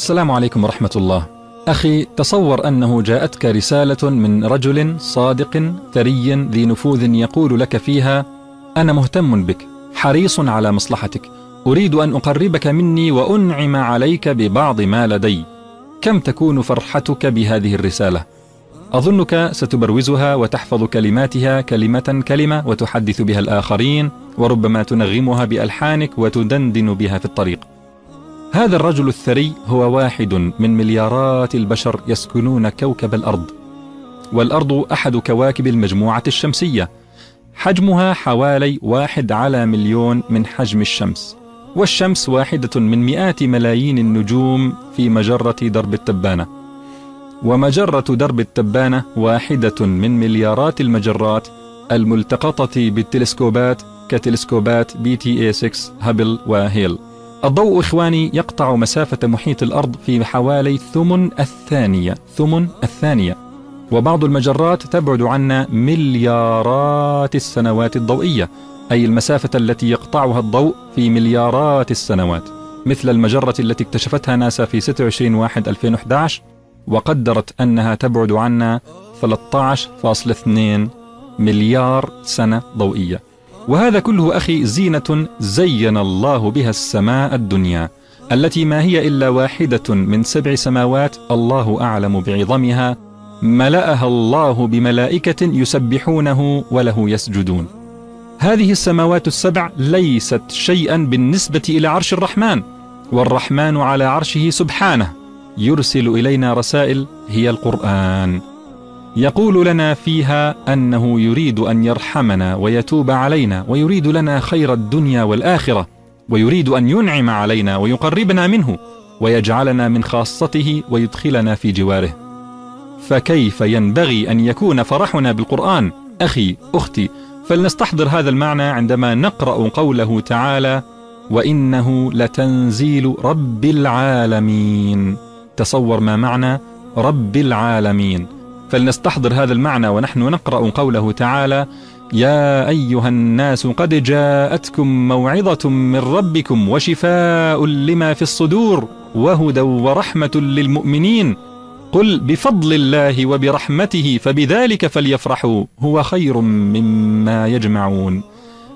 السلام عليكم ورحمة الله. أخي تصور أنه جاءتك رسالة من رجل صادق ثري ذي نفوذ يقول لك فيها: أنا مهتم بك، حريص على مصلحتك، أريد أن أقربك مني وأنعم عليك ببعض ما لدي. كم تكون فرحتك بهذه الرسالة؟ أظنك ستبروزها وتحفظ كلماتها كلمة كلمة وتحدث بها الآخرين وربما تنغمها بألحانك وتدندن بها في الطريق. هذا الرجل الثري هو واحد من مليارات البشر يسكنون كوكب الأرض. والأرض أحد كواكب المجموعة الشمسية. حجمها حوالي واحد على مليون من حجم الشمس. والشمس واحدة من مئات ملايين النجوم في مجرة درب التبانة. ومجرة درب التبانة واحدة من مليارات المجرات الملتقطة بالتلسكوبات كتلسكوبات BTA 6 هابل وهيل الضوء إخواني يقطع مسافة محيط الأرض في حوالي ثمن الثانية ثمن الثانية. وبعض المجرات تبعد عنا مليارات السنوات الضوئية أي المسافة التي يقطعها الضوء في مليارات السنوات. مثل المجرة التي اكتشفتها ناسا في 26 واحد 2011 وقدرت أنها تبعد عنا 13.2 مليار سنة ضوئية. وهذا كله أخي زينة زين الله بها السماء الدنيا التي ما هي إلا واحدة من سبع سماوات الله أعلم بعظمها ملأها الله بملائكة يسبحونه وله يسجدون. هذه السماوات السبع ليست شيئا بالنسبة إلى عرش الرحمن والرحمن على عرشه سبحانه يرسل إلينا رسائل هي القرآن. يقول لنا فيها أنه يريد أن يرحمنا ويتوب علينا ويريد لنا خير الدنيا والآخرة ويريد أن ينعم علينا ويقربنا منه ويجعلنا من خاصته ويدخلنا في جواره. فكيف ينبغي أن يكون فرحنا بالقرآن؟ أخي أختي فلنستحضر هذا المعنى عندما نقرأ قوله تعالى وإنه لتنزيل رب العالمين. تصور ما معنى؟ رب العالمين. فلنستحضر هذا المعنى ونحن نقرأ قوله تعالى يا أيها الناس قد جاءتكم موعظة من ربكم وشفاء لما في الصدور وهدى ورحمة للمؤمنين. قل بفضل الله وبرحمته فبذلك فليفرحوا هو خير مما يجمعون.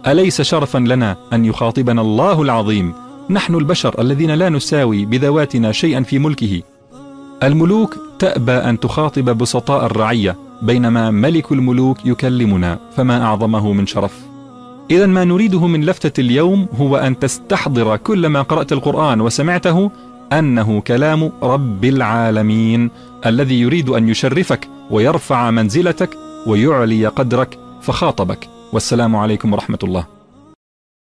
أليس شرفا لنا أن يخاطبنا الله العظيم؟ نحن البشر الذين لا نساوي بذواتنا شيئا في ملكه. الملوك تأبى أن تخاطب بسطاء الرعية بينما ملك الملوك يكلمنا فما أعظمه من شرف. إذا ما نريده من لفتة اليوم هو أن تستحضر كل ما قرأت القرآن وسمعته أنه كلام رب العالمين الذي يريد أن يشرفك ويرفع منزلتك ويعلي قدرك فخاطبك. والسلام عليكم ورحمة الله.